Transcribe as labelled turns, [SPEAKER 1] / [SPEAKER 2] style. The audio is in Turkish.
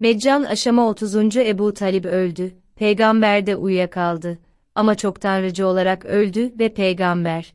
[SPEAKER 1] Meccan aşama 30. Ebu Talib öldü, peygamber de uyuyakaldı. Ama çok tanrıcı olarak öldü ve peygamber,